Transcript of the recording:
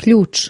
klucz.